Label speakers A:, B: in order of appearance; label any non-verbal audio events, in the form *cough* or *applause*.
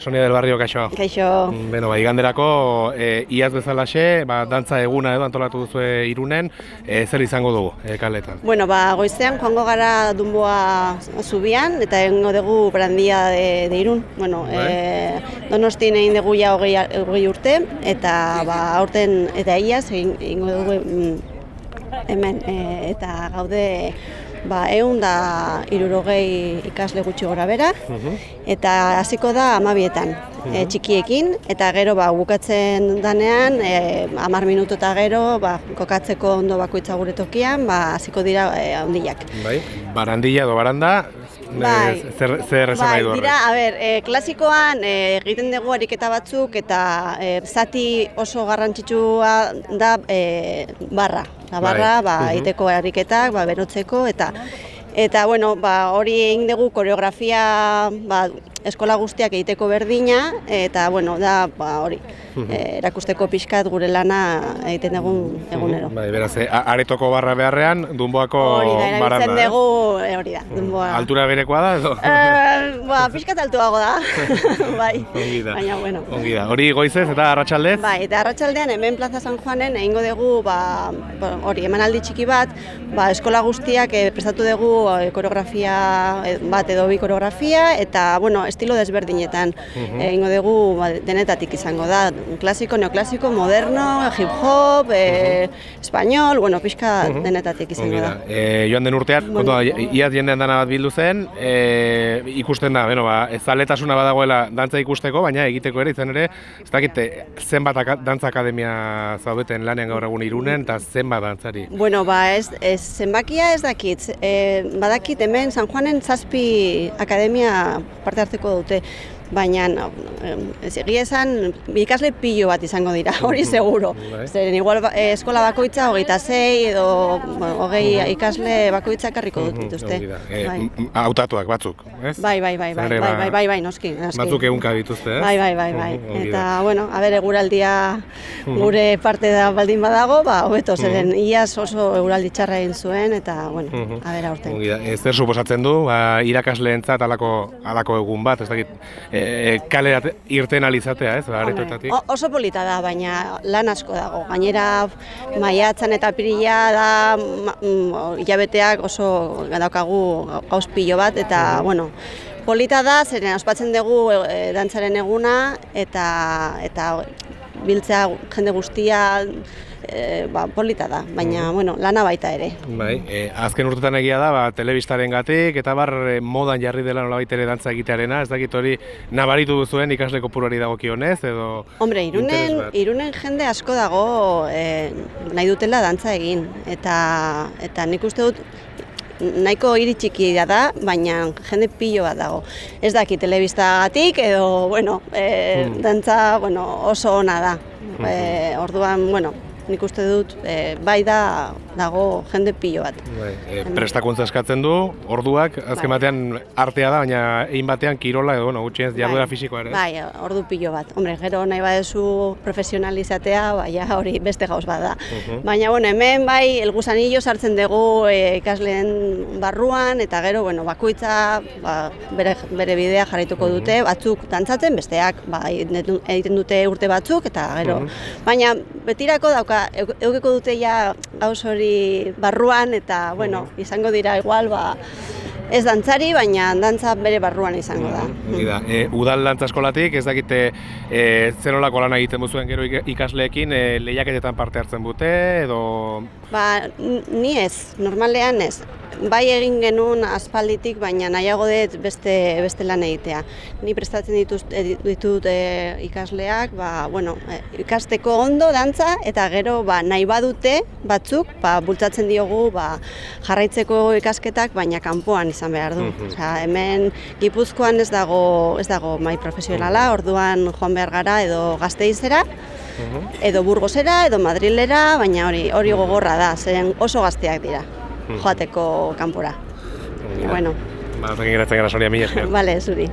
A: Sonia del Barrio, kaixo.
B: Kaixo.
A: Beno, ba, iganderako, e, iaz bezalaxe, ba, dantza eguna edo antolatu duzu irunen, e, zer izango dugu e, kaletan?
B: Bueno, ba, goizean joango gara Dunboa zubian, eta egingo dugu brandia de, de irun. Bueno, e, donostin egin dugu ja hogei, hogei urte, eta ba, aurten eta iaz egin- egingo dugu mm, hemen, e, eta gaude ba, egun da irurogei ikasle gutxi gora bera, eta hasiko da amabietan, e, txikiekin, eta gero ba, bukatzen danean, e, amar minutu eta gero, ba, kokatzeko ondo bakoitza gure tokian, ba, hasiko dira e, handiak.
A: Bai? Barandilla edo baranda,
B: Bai.
A: zer, zer esan
B: Bai, dira, a ber, e, klasikoan e, egiten dugu ariketa batzuk eta e, zati oso garrantzitsua da e, barra. La
A: Bai.
B: barra, ba,
A: Mhm.
B: egiteko ariketak, ba, berotzeko eta Eta, bueno, ba, hori egin dugu koreografia ba, eskola guztiak egiteko berdina, eta, bueno, da, ba, hori, e, erakusteko pixkat gure lana egiten dugun egunero.
A: Bai, beraz, e, a- aretoko barra beharrean, Dunboako
B: Hori da, dugu, e, hori da, dunboa.
A: Altura berekoa da edo?
B: Eh, ba, pixkat altuago da, *laughs* bai.
A: Ongi da.
B: Baina, bueno.
A: Ongi da. Hori goizez eta arratsaldez?
B: Bai, eta arratsaldean hemen Plaza San Juanen egingo dugu ba, ba, hori emanaldi txiki bat, ba, eskola guztiak eh, prestatu dugu eh, koreografia eh, bat edo bi koreografia eta bueno, estilo desberdinetan egingo dugu ba, denetatik izango da, klasiko, neoklasiko, moderno, hip hop, eh, espainol, bueno, pixka denetatik izango
A: Ongi
B: da.
A: E, joan den urtean,
B: Bueno.
A: iaz jendean dana bat bildu zen, e, ikusten da, beno, ba, zaletasuna badagoela dantza ikusteko, baina egiteko ere, izan ere, ez dakit zenbat dantza akademia zaudeten lanean gaur egun irunen, eta zenbat dantzari.
B: Bueno, ba, ez, ez zenbakia ez dakit. E, badakit hemen San Juanen zazpi akademia parte hartzeko dute. Baina, egia esan, ikasle pilo bat izango dira, *laughs* hori seguro.
A: Bai.
B: Zeren igual ba- eh, eskola bakoitza hogeita sei edo hogei ikasle bakoitza karriko dut dituzte.
A: Ongi da. E,
B: Bai.
A: hautatuak batzuk, ez?
B: Bai, bai, bai, bai, bai,
A: ba,
B: bai, bai, bai, noski, noski.
A: Batzuk egunka dituzte, ez?
B: Bai, bai, bai, bai. Eta, bueno, a ber, eguraldia gure parte da baldin badago, ba, hobeto, zeren iaz oso eguraldi txarra egin zuen, eta, bueno, a ber, aurten.
A: Ongi da. E, zer suposatzen du, ba, irakasleentzat alako, alako egun bat, ez dakit, e, e, kalera irten alizatea, ez, ba, aretoetatik?
B: Oso polita da, baina lan asko dago. Gainera, maiatzan eta pirila da mm, hilabeteak oso daukagu gauz pilo bat, eta, bueno, polita da, zeren ospatzen dugu e, dantzaren eguna, eta, eta biltzea jende guztia, e, ba, polita da, baina, bueno, lana baita ere.
A: Bai, e, azken urtetan egia da, ba, telebistaren gatik, eta bar e, modan jarri dela nolabait ere dantza egitearena, ez dakit hori nabaritu duzuen ikasle kopuruari dagokionez, edo...
B: Hombre, irunen, irunen jende asko dago e, nahi dutela dantza egin. Eta, eta nik uste dut nahiko hiri txikia da, baina jende pilo bat dago. Ez daki telebistagatik edo, bueno, e,
A: Hmm.
B: dantza bueno, oso ona da. E, orduan, bueno, nik uste dut e, bai da dago jende pilo bat.
A: Bai, e, prestakuntza eskatzen du, orduak, azken
B: Bai.
A: batean artea da, baina egin batean kirola edo, bueno, gutxienez jarduera fisikoa ere.
B: Bai, ordu pilo bat. Hombre, gero nahi badezu profesionalizatea, bai, ja, hori beste gauz bada.
A: Mhm.
B: Baina, bueno, hemen bai, el gusanillo sartzen dugu e, ikasleen barruan, eta gero, bueno, bakoitza ba, bere, bere bidea jarraituko dute, batzuk dantzatzen, besteak ba, egiten dute urte batzuk, eta gero,
A: Mhm.
B: baina betirako dauka, euk- eukiko dute ja gauz hori barruan, eta, bueno,
A: Mhm.
B: izango dira igual, ba, ez dantzari, baina dantza bere barruan izango da.
A: Hori da, e, udal dantza eskolatik, ez dakite e, zer nolako lan egiten duzuen gero ik- ikasleekin, e, lehiaketetan parte hartzen dute, edo...
B: Ba, ni ez, normalean ez. Bai egin genuen aspalditik, baina nahiago dut beste, beste lan egitea. Ni prestatzen dituz, eh, ditut eh, ikasleak, ba, bueno, eh, ikasteko ondo dantza, eta gero ba, nahi badute batzuk, ba, bultzatzen diogu ba, jarraitzeko ikasketak, baina kanpoan izan behar du.
A: Mhm.
B: Osea, hemen Gipuzkoan ez dago, ez dago mai profesionala, orduan joan behar gara edo gazteizera, edo Burgosera, edo Madrilera, baina hori hori gogorra da, zeren oso gazteak dira joateko kanpora. Bueno,
A: Ba, horrekin geratzen gara soria mila esker. *laughs*
B: vale, zuri.